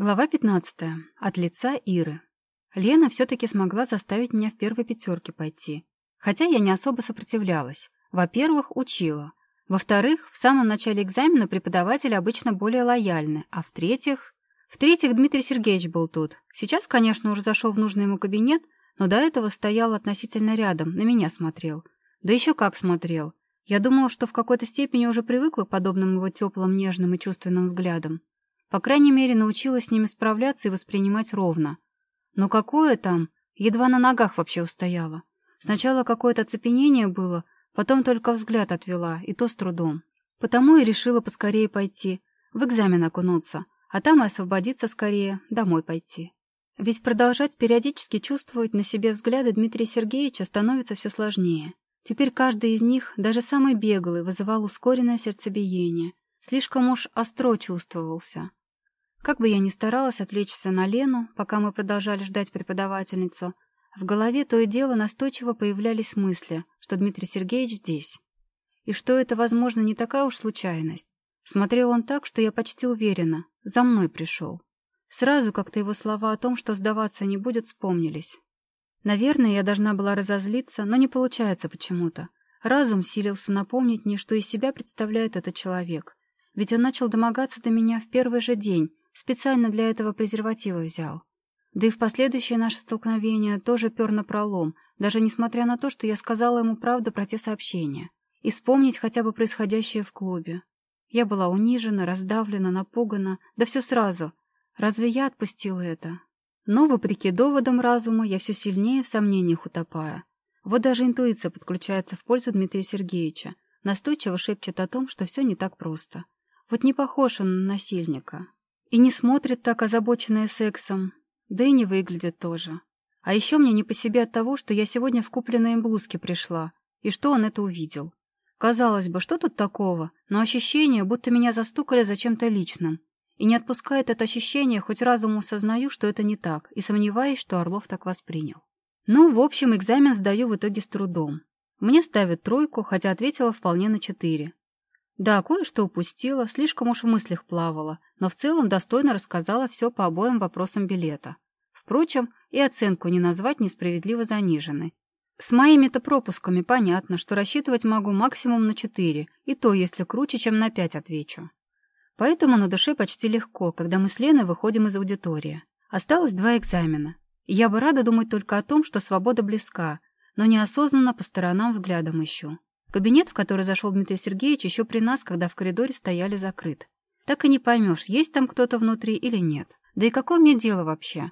Глава 15. От лица Иры. Лена все-таки смогла заставить меня в первой пятерке пойти. Хотя я не особо сопротивлялась. Во-первых, учила. Во-вторых, в самом начале экзамена преподаватели обычно более лояльны. А в-третьих... В-третьих, Дмитрий Сергеевич был тут. Сейчас, конечно, уже зашел в нужный ему кабинет, но до этого стоял относительно рядом, на меня смотрел. Да еще как смотрел. Я думала, что в какой-то степени уже привыкла к подобным его теплым, нежным и чувственным взглядам. По крайней мере, научилась с ними справляться и воспринимать ровно. Но какое там? Едва на ногах вообще устояла. Сначала какое-то оцепенение было, потом только взгляд отвела, и то с трудом. Потому и решила поскорее пойти, в экзамен окунуться, а там и освободиться скорее, домой пойти. Ведь продолжать периодически чувствовать на себе взгляды Дмитрия Сергеевича становится все сложнее. Теперь каждый из них, даже самый беглый, вызывал ускоренное сердцебиение. Слишком уж остро чувствовался. Как бы я ни старалась отвлечься на Лену, пока мы продолжали ждать преподавательницу, в голове то и дело настойчиво появлялись мысли, что Дмитрий Сергеевич здесь. И что это, возможно, не такая уж случайность. Смотрел он так, что я почти уверена, за мной пришел. Сразу как-то его слова о том, что сдаваться не будет, вспомнились. Наверное, я должна была разозлиться, но не получается почему-то. Разум силился напомнить мне, что из себя представляет этот человек. Ведь он начал домогаться до меня в первый же день, Специально для этого презервативы взял. Да и в последующее наше столкновение тоже пер на пролом, даже несмотря на то, что я сказала ему правду про те сообщения. И вспомнить хотя бы происходящее в клубе. Я была унижена, раздавлена, напугана, да все сразу. Разве я отпустила это? Но, вопреки доводам разума, я все сильнее в сомнениях утопаю. Вот даже интуиция подключается в пользу Дмитрия Сергеевича, настойчиво шепчет о том, что все не так просто. Вот не похож он на насильника, и не смотрит так озабоченная сексом, да и не выглядит тоже. А еще мне не по себе от того, что я сегодня в купленной им блузке пришла, и что он это увидел. Казалось бы, что тут такого, но ощущение, будто меня застукали за чем-то личным. И не отпускает это ощущение, хоть разумом сознаю, что это не так, и сомневаюсь, что Орлов так воспринял. Ну, в общем, экзамен сдаю в итоге с трудом. Мне ставят тройку, хотя ответила вполне на четыре. Да, кое-что упустила, слишком уж в мыслях плавала, но в целом достойно рассказала все по обоим вопросам билета. Впрочем, и оценку не назвать несправедливо заниженной. С моими-то пропусками понятно, что рассчитывать могу максимум на 4, и то, если круче, чем на 5 отвечу. Поэтому на душе почти легко, когда мы с Леной выходим из аудитории. Осталось два экзамена. И я бы рада думать только о том, что свобода близка, но неосознанно по сторонам взглядом ищу. Кабинет, в который зашел Дмитрий Сергеевич, еще при нас, когда в коридоре стояли закрыт. Так и не поймешь, есть там кто-то внутри или нет. Да и какое мне дело вообще?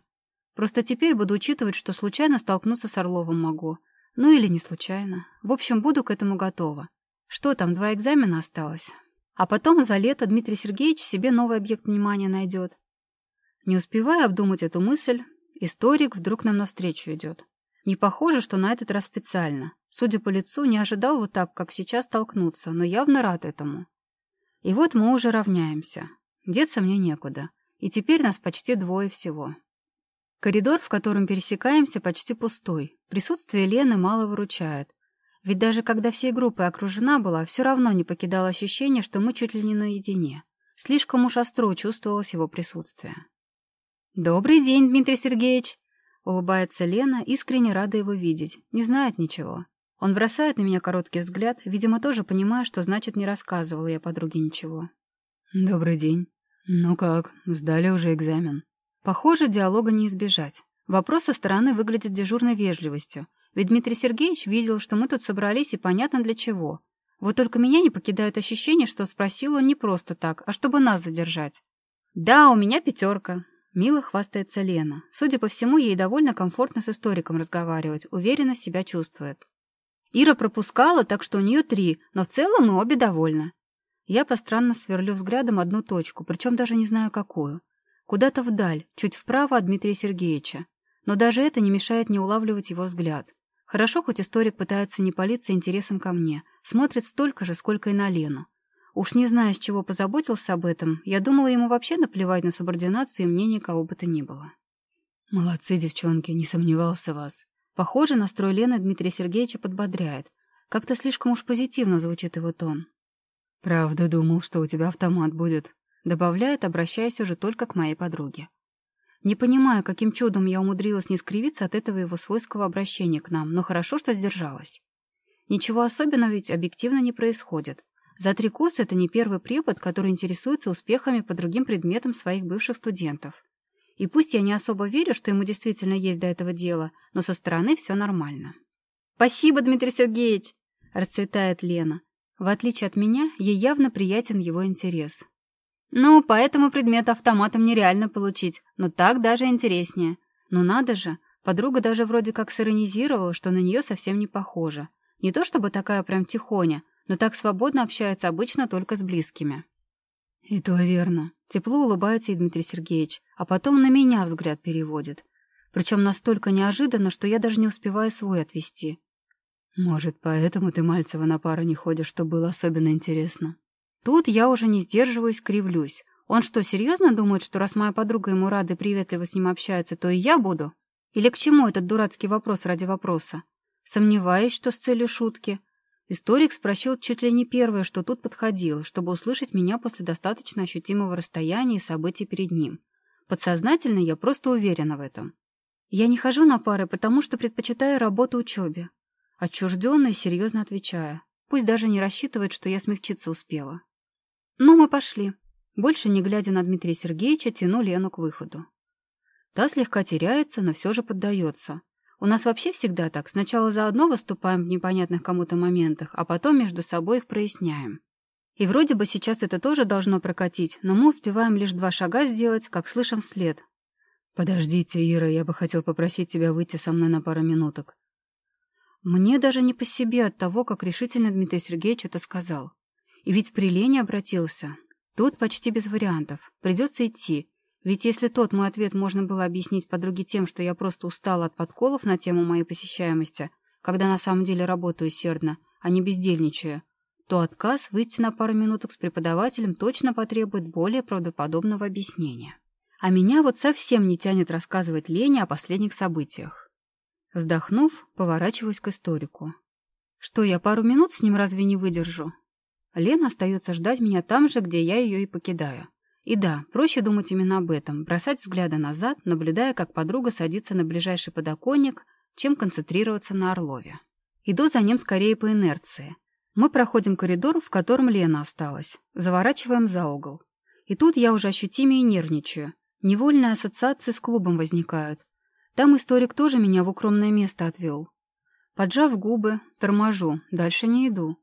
Просто теперь буду учитывать, что случайно столкнуться с Орловым могу. Ну или не случайно. В общем, буду к этому готова. Что там, два экзамена осталось? А потом за лето Дмитрий Сергеевич себе новый объект внимания найдет. Не успевая обдумать эту мысль, историк вдруг нам навстречу идет. Не похоже, что на этот раз специально. Судя по лицу, не ожидал вот так, как сейчас столкнуться, но явно рад этому. И вот мы уже равняемся. Деться мне некуда. И теперь нас почти двое всего. Коридор, в котором пересекаемся, почти пустой. Присутствие Лены мало выручает. Ведь даже когда всей группой окружена была, все равно не покидало ощущение, что мы чуть ли не наедине. Слишком уж остро чувствовалось его присутствие. «Добрый день, Дмитрий Сергеевич!» Улыбается Лена, искренне рада его видеть. Не знает ничего. Он бросает на меня короткий взгляд, видимо, тоже понимая, что значит не рассказывала я подруге ничего. «Добрый день. Ну как, сдали уже экзамен?» Похоже, диалога не избежать. Вопрос со стороны выглядит дежурной вежливостью, ведь Дмитрий Сергеевич видел, что мы тут собрались и понятно для чего. Вот только меня не покидает ощущение, что спросил он не просто так, а чтобы нас задержать. «Да, у меня пятерка», — мило хвастается Лена. Судя по всему, ей довольно комфортно с историком разговаривать, уверенно себя чувствует. Ира пропускала, так что у нее три, но в целом мы обе довольны. Я постранно сверлю взглядом одну точку, причем даже не знаю какую. Куда-то вдаль, чуть вправо от Дмитрия Сергеевича. Но даже это не мешает не улавливать его взгляд. Хорошо, хоть историк пытается не палиться интересом ко мне, смотрит столько же, сколько и на Лену. Уж не зная, с чего позаботился об этом, я думала ему вообще наплевать на субординацию и мнение кого бы то ни было. «Молодцы, девчонки, не сомневался в вас. Похоже, настрой Лены Дмитрия Сергеевича подбодряет. Как-то слишком уж позитивно звучит его тон. «Правда думал, что у тебя автомат будет», добавляет, обращаясь уже только к моей подруге. Не понимаю, каким чудом я умудрилась не скривиться от этого его свойского обращения к нам, но хорошо, что сдержалась. Ничего особенного ведь объективно не происходит. За три курса это не первый препод, который интересуется успехами по другим предметам своих бывших студентов. И пусть я не особо верю, что ему действительно есть до этого дело, но со стороны все нормально. «Спасибо, Дмитрий Сергеевич!» — расцветает Лена. В отличие от меня, ей явно приятен его интерес. «Ну, по этому предмету автоматом нереально получить, но так даже интереснее. Ну надо же, подруга даже вроде как сиронизировала, что на нее совсем не похоже. Не то чтобы такая прям тихоня, но так свободно общается обычно только с близкими». «И то верно». Тепло улыбается и Дмитрий Сергеевич, а потом на меня взгляд переводит. Причем настолько неожиданно, что я даже не успеваю свой отвести. «Может, поэтому ты Мальцева на пару не ходишь, что было особенно интересно?» Тут я уже не сдерживаюсь, кривлюсь. Он что, серьезно думает, что раз моя подруга ему рада и приветливо с ним общается, то и я буду? Или к чему этот дурацкий вопрос ради вопроса? Сомневаюсь, что с целью шутки. Историк спросил чуть ли не первое, что тут подходило, чтобы услышать меня после достаточно ощутимого расстояния и событий перед ним. Подсознательно я просто уверена в этом. Я не хожу на пары, потому что предпочитаю работу учебе. Отчужденно и серьезно отвечаю. Пусть даже не рассчитывает, что я смягчиться успела. Ну, мы пошли. Больше не глядя на Дмитрия Сергеевича, тяну Лену к выходу. Та слегка теряется, но все же поддается. У нас вообще всегда так. Сначала заодно выступаем в непонятных кому-то моментах, а потом между собой их проясняем. И вроде бы сейчас это тоже должно прокатить, но мы успеваем лишь два шага сделать, как слышим вслед. «Подождите, Ира, я бы хотел попросить тебя выйти со мной на пару минуток». Мне даже не по себе от того, как решительно Дмитрий Сергеевич это сказал. И ведь при Лене обратился. Тут почти без вариантов. Придется идти. Ведь если тот мой ответ можно было объяснить подруге тем, что я просто устала от подколов на тему моей посещаемости, когда на самом деле работаю усердно, а не бездельничаю, то отказ выйти на пару минуток с преподавателем точно потребует более правдоподобного объяснения. А меня вот совсем не тянет рассказывать Лене о последних событиях. Вздохнув, поворачиваюсь к историку. Что, я пару минут с ним разве не выдержу? Лена остается ждать меня там же, где я ее и покидаю. И да, проще думать именно об этом, бросать взгляды назад, наблюдая, как подруга садится на ближайший подоконник, чем концентрироваться на Орлове. Иду за ним скорее по инерции. Мы проходим коридор, в котором Лена осталась, заворачиваем за угол. И тут я уже ощутимее нервничаю. Невольные ассоциации с клубом возникают. Там историк тоже меня в укромное место отвел. Поджав губы, торможу, дальше не иду.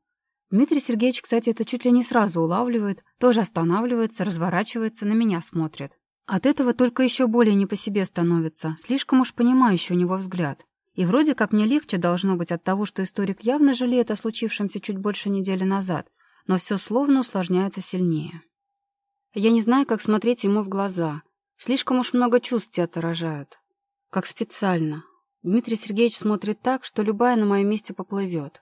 Дмитрий Сергеевич, кстати, это чуть ли не сразу улавливает, тоже останавливается, разворачивается, на меня смотрит. От этого только еще более не по себе становится, слишком уж понимающий у него взгляд. И вроде как мне легче должно быть от того, что историк явно жалеет о случившемся чуть больше недели назад, но все словно усложняется сильнее. Я не знаю, как смотреть ему в глаза. Слишком уж много чувств тебя отражают. Как специально. Дмитрий Сергеевич смотрит так, что любая на моем месте поплывет.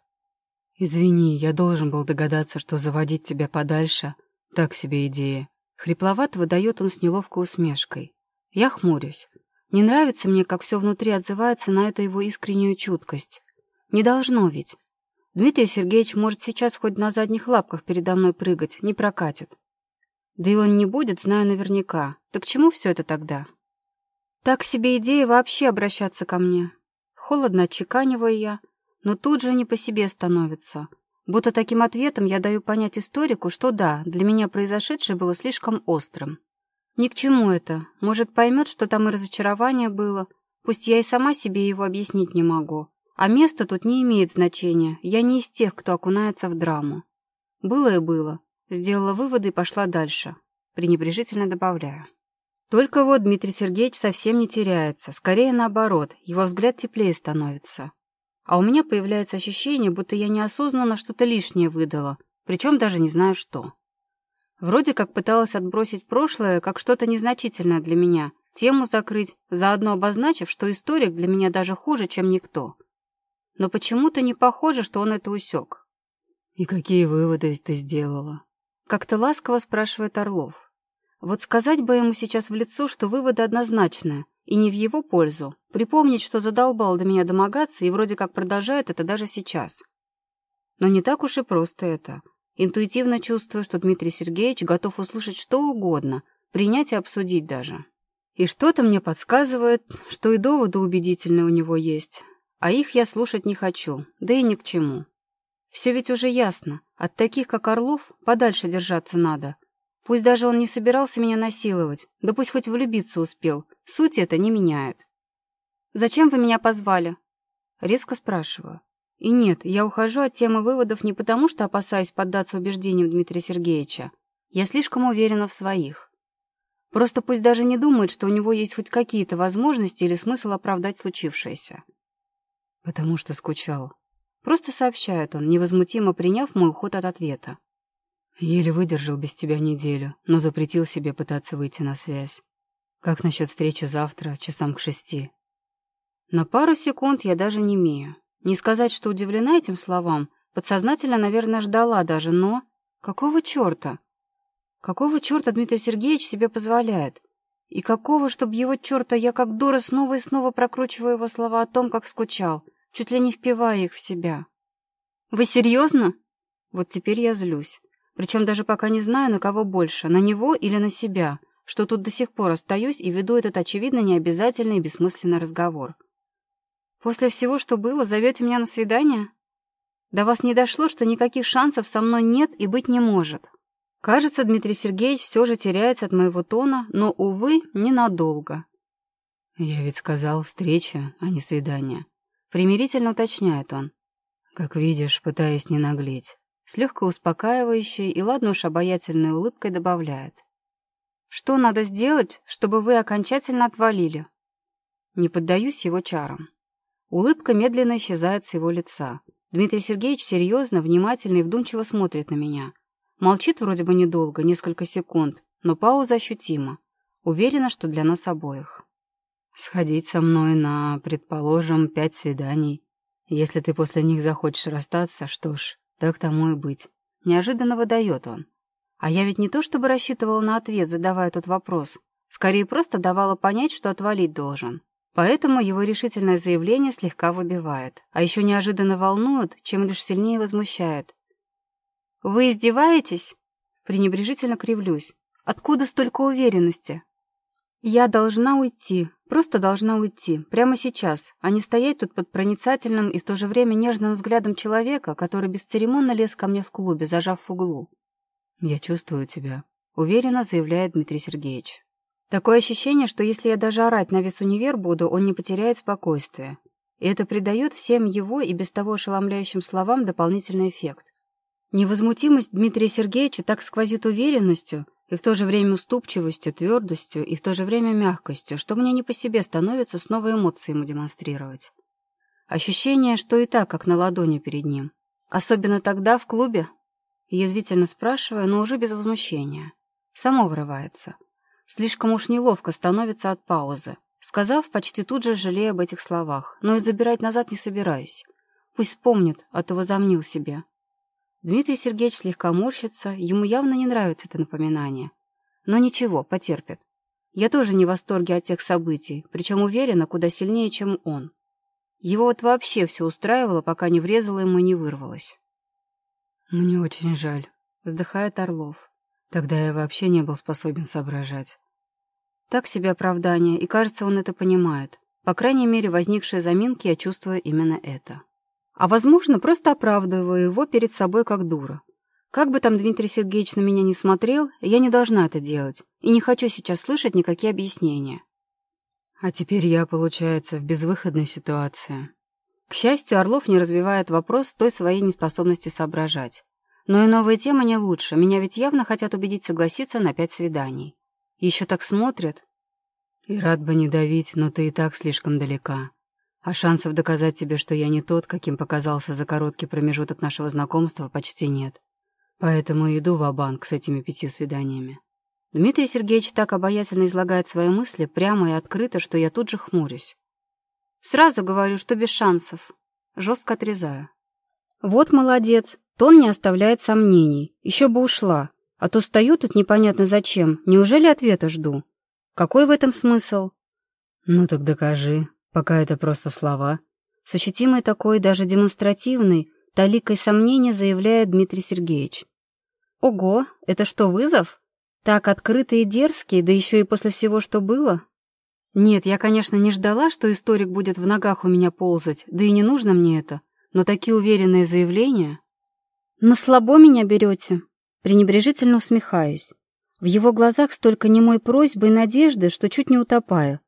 «Извини, я должен был догадаться, что заводить тебя подальше — так себе идея». Хрипловато выдает он с неловкой усмешкой. Я хмурюсь. Не нравится мне, как все внутри отзывается на эту его искреннюю чуткость. Не должно ведь. Дмитрий Сергеевич может сейчас хоть на задних лапках передо мной прыгать, не прокатит. Да и он не будет, знаю наверняка. Так к чему все это тогда? Так себе идея вообще обращаться ко мне. Холодно отчеканиваю я, но тут же не по себе становится. Будто таким ответом я даю понять историку, что да, для меня произошедшее было слишком острым. Ни к чему это. Может, поймет, что там и разочарование было. Пусть я и сама себе его объяснить не могу. А место тут не имеет значения. Я не из тех, кто окунается в драму. Было и было. Сделала выводы и пошла дальше. Пренебрежительно добавляю. Только вот Дмитрий Сергеевич совсем не теряется. Скорее наоборот, его взгляд теплее становится. А у меня появляется ощущение, будто я неосознанно что-то лишнее выдала, причем даже не знаю что. Вроде как пыталась отбросить прошлое как что-то незначительное для меня, тему закрыть, заодно обозначив, что историк для меня даже хуже, чем никто. Но почему-то не похоже, что он это усек. «И какие выводы ты сделала?» Как-то ласково спрашивает Орлов. Вот сказать бы ему сейчас в лицо, что выводы однозначные, и не в его пользу. Припомнить, что задолбал до меня домогаться и вроде как продолжает это даже сейчас. Но не так уж и просто это. Интуитивно чувствую, что Дмитрий Сергеевич готов услышать что угодно, принять и обсудить даже. И что-то мне подсказывает, что и доводы убедительные у него есть, а их я слушать не хочу, да и ни к чему. Все ведь уже ясно, от таких, как Орлов, подальше держаться надо. Пусть даже он не собирался меня насиловать, да пусть хоть влюбиться успел, суть это не меняет. «Зачем вы меня позвали?» Резко спрашиваю. И нет, я ухожу от темы выводов не потому, что опасаюсь поддаться убеждениям Дмитрия Сергеевича. Я слишком уверена в своих. Просто пусть даже не думает, что у него есть хоть какие-то возможности или смысл оправдать случившееся. Потому что скучал. Просто сообщает он, невозмутимо приняв мой уход от ответа. Еле выдержал без тебя неделю, но запретил себе пытаться выйти на связь. Как насчет встречи завтра, часам к шести? На пару секунд я даже не имею. Не сказать, что удивлена этим словам, подсознательно, наверное, ждала даже, но... Какого черта? Какого черта Дмитрий Сергеевич себе позволяет? И какого, чтобы его черта я как дура снова и снова прокручиваю его слова о том, как скучал, чуть ли не впивая их в себя? Вы серьезно? Вот теперь я злюсь. Причем даже пока не знаю, на кого больше, на него или на себя, что тут до сих пор остаюсь и веду этот, очевидно, необязательный и бессмысленный разговор. После всего, что было, зовете меня на свидание? До вас не дошло, что никаких шансов со мной нет и быть не может. Кажется, Дмитрий Сергеевич все же теряется от моего тона, но, увы, ненадолго. «Я ведь сказал встреча, а не свидание», — примирительно уточняет он. «Как видишь, пытаясь не наглеть». С легко успокаивающей и ладно уж обаятельной улыбкой добавляет. «Что надо сделать, чтобы вы окончательно отвалили?» Не поддаюсь его чарам. Улыбка медленно исчезает с его лица. Дмитрий Сергеевич серьезно, внимательно и вдумчиво смотрит на меня. Молчит вроде бы недолго, несколько секунд, но пауза ощутима. Уверена, что для нас обоих. Сходить со мной на, предположим, пять свиданий. Если ты после них захочешь расстаться, что ж, так тому и быть. Неожиданно выдает он. А я ведь не то чтобы рассчитывала на ответ, задавая тот вопрос. Скорее, просто давала понять, что отвалить должен. Поэтому его решительное заявление слегка выбивает. А еще неожиданно волнует, чем лишь сильнее возмущает. «Вы издеваетесь?» Пренебрежительно кривлюсь. «Откуда столько уверенности?» «Я должна уйти, просто должна уйти, прямо сейчас, а не стоять тут под проницательным и в то же время нежным взглядом человека, который бесцеремонно лез ко мне в клубе, зажав в углу». «Я чувствую тебя», — уверенно заявляет Дмитрий Сергеевич. Такое ощущение, что если я даже орать на весь универ буду, он не потеряет спокойствие. И это придает всем его и без того ошеломляющим словам дополнительный эффект. Невозмутимость Дмитрия Сергеевича так сквозит уверенностью и в то же время уступчивостью, твердостью и в то же время мягкостью, что мне не по себе становится снова эмоции ему демонстрировать. Ощущение, что и так, как на ладони перед ним. Особенно тогда, в клубе. Язвительно спрашиваю, но уже без возмущения. Само врывается. Слишком уж неловко становится от паузы. Сказав, почти тут же жалею об этих словах, но и забирать назад не собираюсь. Пусть вспомнит, а то возомнил себе. Дмитрий Сергеевич слегка морщится, ему явно не нравится это напоминание. Но ничего, потерпит. Я тоже не в восторге от тех событий, причем уверена, куда сильнее, чем он. Его вот вообще все устраивало, пока не врезало ему и не вырвалось. «Мне очень жаль», — вздыхает Орлов. «Тогда я вообще не был способен соображать». Так себе оправдание, и кажется, он это понимает. По крайней мере, возникшие заминки я чувствую именно это. А, возможно, просто оправдываю его перед собой как дура. Как бы там Дмитрий Сергеевич на меня не смотрел, я не должна это делать, и не хочу сейчас слышать никакие объяснения. А теперь я, получается, в безвыходной ситуации. К счастью, Орлов не развивает вопрос той своей неспособности соображать. Но и новые темы не лучше, меня ведь явно хотят убедить согласиться на пять свиданий. Еще так смотрят. И рад бы не давить, но ты и так слишком далека. А шансов доказать тебе, что я не тот, каким показался за короткий промежуток нашего знакомства, почти нет. Поэтому иду в банк с этими пятью свиданиями. Дмитрий Сергеевич так обаятельно излагает свои мысли прямо и открыто, что я тут же хмурюсь. Сразу говорю, что без шансов. Жестко отрезаю. Вот молодец, тон не оставляет сомнений. Еще бы ушла. А то стою тут непонятно зачем. Неужели ответа жду? Какой в этом смысл? Ну так докажи, Пока это просто слова. С ощутимой такой, даже демонстративной, таликой сомнения заявляет Дмитрий Сергеевич. Ого, это что, вызов? Так открытый и дерзкий, да еще и после всего, что было? Нет, я, конечно, не ждала, что историк будет в ногах у меня ползать, да и не нужно мне это, но такие уверенные заявления... «На слабо меня берете?» Пренебрежительно усмехаюсь. В его глазах столько немой просьбы и надежды, что чуть не утопаю.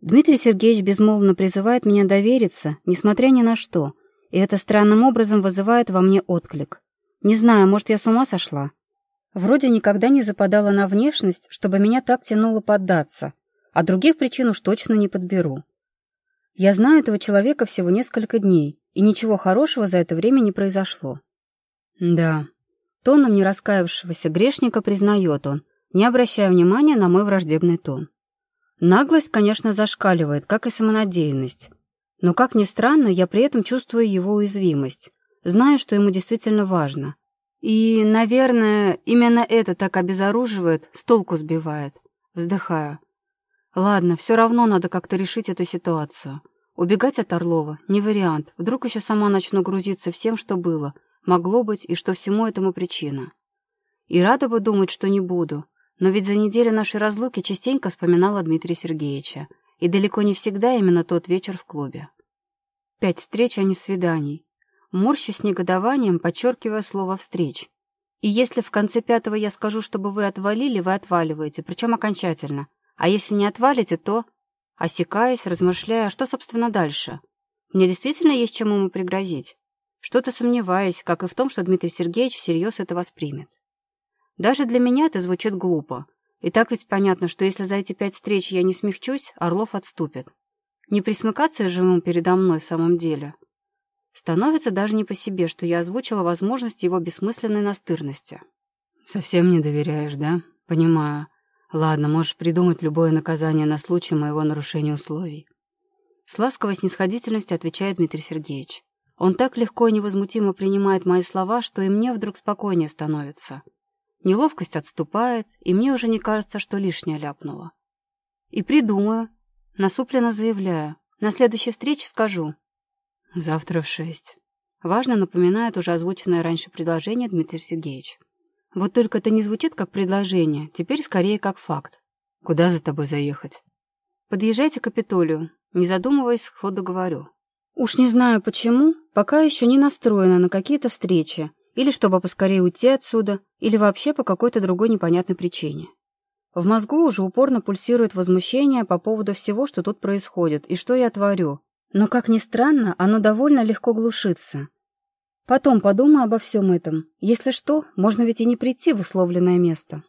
Дмитрий Сергеевич безмолвно призывает меня довериться, несмотря ни на что, и это странным образом вызывает во мне отклик. Не знаю, может, я с ума сошла? Вроде никогда не западала на внешность, чтобы меня так тянуло поддаться, а других причин уж точно не подберу. Я знаю этого человека всего несколько дней, и ничего хорошего за это время не произошло. Да, тоном не раскаявшегося грешника признает он, не обращая внимания на мой враждебный тон. Наглость, конечно, зашкаливает, как и самонадеянность. Но, как ни странно, я при этом чувствую его уязвимость, знаю, что ему действительно важно. И, наверное, именно это так обезоруживает, с толку сбивает. Вздыхаю. Ладно, все равно надо как-то решить эту ситуацию. Убегать от Орлова — не вариант. Вдруг еще сама начну грузиться всем, что было, могло быть и что всему этому причина. И рада бы думать, что не буду, но ведь за неделю нашей разлуки частенько вспоминала Дмитрия Сергеевича, и далеко не всегда именно тот вечер в клубе. Пять встреч, а не свиданий. Морщу с негодованием, подчеркивая слово «встреч». И если в конце пятого я скажу, чтобы вы отвалили, вы отваливаете, причем окончательно. А если не отвалите, то... Осекаясь, размышляя, а что, собственно, дальше? Мне действительно есть чему ему пригрозить? Что-то сомневаюсь, как и в том, что Дмитрий Сергеевич всерьез это воспримет. Даже для меня это звучит глупо. И так ведь понятно, что если за эти пять встреч я не смягчусь, Орлов отступит. Не присмыкаться же ему передо мной в самом деле. Становится даже не по себе, что я озвучила возможность его бессмысленной настырности. «Совсем не доверяешь, да? Понимаю. Ладно, можешь придумать любое наказание на случай моего нарушения условий». С ласковой снисходительностью отвечает Дмитрий Сергеевич. Он так легко и невозмутимо принимает мои слова, что и мне вдруг спокойнее становится. Неловкость отступает, и мне уже не кажется, что лишнее ляпнула. И придумаю. Насупленно заявляю. На следующей встрече скажу. Завтра в шесть. Важно напоминает уже озвученное раньше предложение Дмитрий Сергеевич. Вот только это не звучит как предложение, теперь скорее как факт. Куда за тобой заехать? Подъезжайте к Капитолию. Не задумываясь, сходу говорю. Уж не знаю почему, пока еще не настроена на какие-то встречи, или чтобы поскорее уйти отсюда, или вообще по какой-то другой непонятной причине. В мозгу уже упорно пульсирует возмущение по поводу всего, что тут происходит, и что я творю. Но, как ни странно, оно довольно легко глушится. Потом подумаю обо всем этом. Если что, можно ведь и не прийти в условленное место.